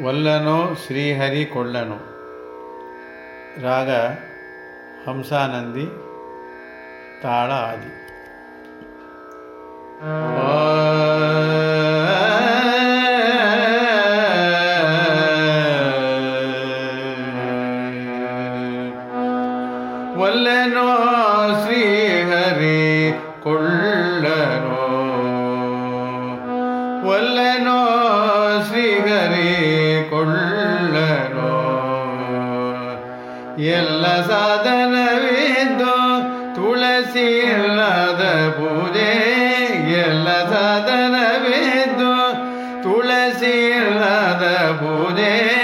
వల్లనో శ్రీహరి కొళ్ళను రాగ హంసానంది తాళ ఆది. ಎಲ್ಲ ಸಾಧನವಿದ್ದು ತುಳಸಿ ಇಲ್ಲದ ಪೂಜೆ. ಎಲ್ಲ ಸಾಧನವಿದ್ದು ತುಳಸಿ ಇಲ್ಲದ ಪೂಜೆ.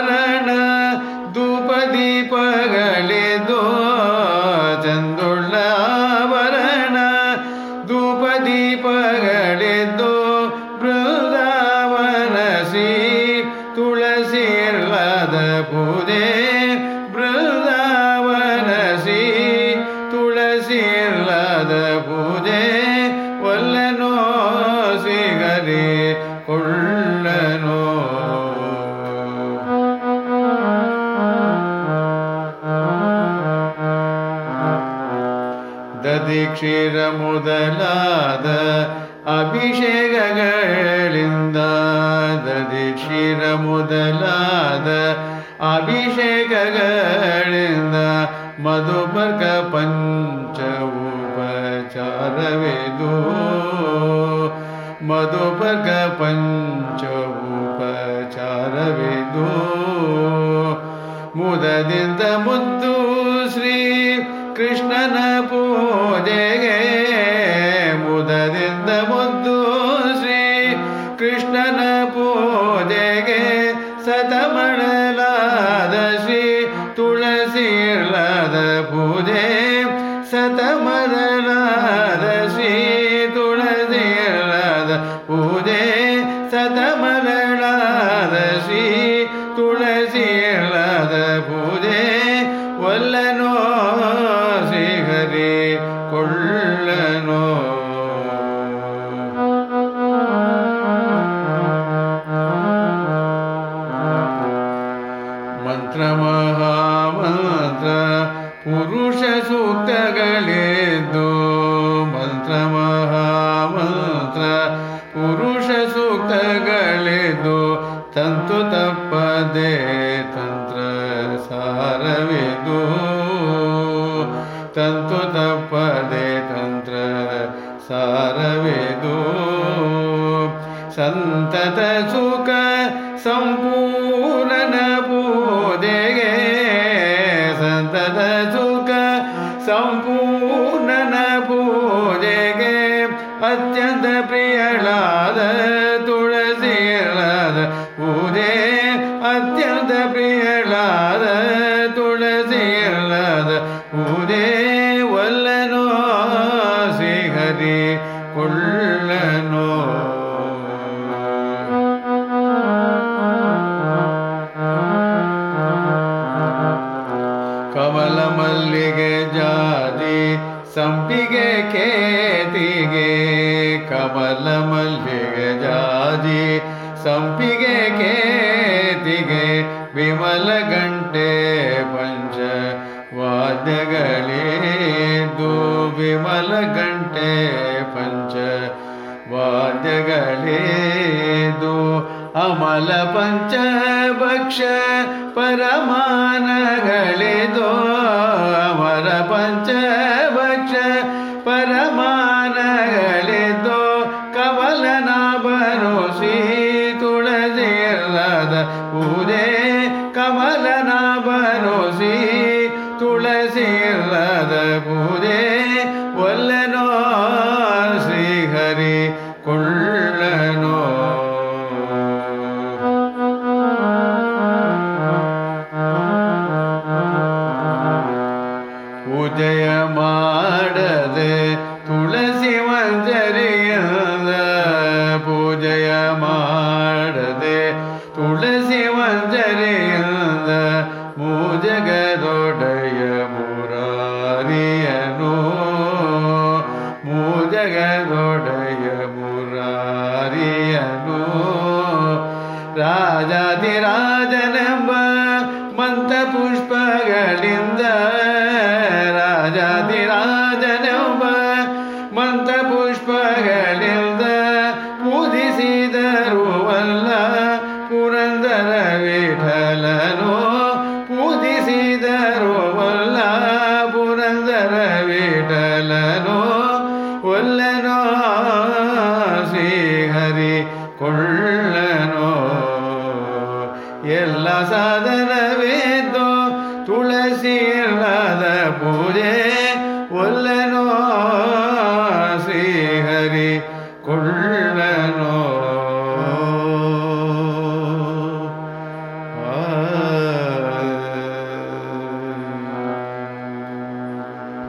ದೀಪಗಳಿದ್ದು ಬೃಂದಾವನ ಶ್ರೀ ತುಳಸಿ ಪೂಜೆ. ಬೃಂದಾವನ ಶ್ರೀ ತುಳಸಿ ಪೂಜೆ. ಒಲ್ಲನೋ ಸಿಗರಿ ಕೊಳ್ಳನೋ. ಮೊದಲಾದ ಅಭಿಷೇಕಗಳಿಂದ ದಧಿಕ್ಷೀರ ಮೊದಲಾದ ಅಭಿಷೇಕಗಳಿಂದ ಮಧುಪರ್ಕ ಪಂಚ ಉಪಚಾರವೇದು ಮಧುಪರ್ಕ ಪಂಚ ಉಪಚಾರವೇದು ಮುದದಿಂದ ಮುದ್ದು ಕೃಷ್ಣನ ಪೂಜೆಗೆ ಸತಮಳಲಾದ ಪುರುಷ ಸೂಕ್ತಗಳಿದ್ದು ಮಂತ್ರ ಮಹಾಮಂತ್ರ. ಪುರುಷ ಸೂಕ್ತಗಳಿದ್ದು ತಂತು ತಪ್ಪದೆ ತಂತ್ರ ಸಾರವಿದು. ತಂತು ತಪ್ಪದೆ ತಂತ್ರ ಸಾರವಿದು. ಸಂತತ ಸುಖ ಸಂಪೂರ್ಣ ಪೂಜೆಗೆ ಅತ್ಯಂತ ಪ್ರಿಯಳಾದ ತುಳಸಿ ಇಲ್ಲದ ಪೂಜೆ ಅತ್ಯಂತ ಪ್ರಿಯಳಾದ ತುಳಸಿ ಇಲ್ಲದ ಪೂಜೆ ವಲ್ಲನೋ ಸಿಹರಿ ಕೊಳ್ಳನೋ ಸಂಪಿಗೆ ಕೇತಿಗೆ, ಕಮಲ ಮಲ್ಲಿಗೆ ಜಾಜಿ. ಸಂಪಿಗೆ ಕೇತಿಗೆ, ವಿಮಲ ಗಂಟೆ ಪಂಚ ವಾದ್ಯಗಳೇದು ವಿಮಲ ಗಂಟೆ ಪಂಚ ವಾದ್ಯಗಳೇದು ಅಮಲ ಪಂಚ ಭಕ್ಷ ಪರಮಾನಗಳಿದು ಅಮರ ಪಂಚಭಕ್ಷ ಇಲ್ಲದ ಪೂಜೆ ಹರಿ ಕೊಳ್ಳನೋ ಎಲ್ಲ ಸಾಧನವೇದ್ದು ತುಳಸಿ ಇಲ್ಲದ ಪೂಜೆ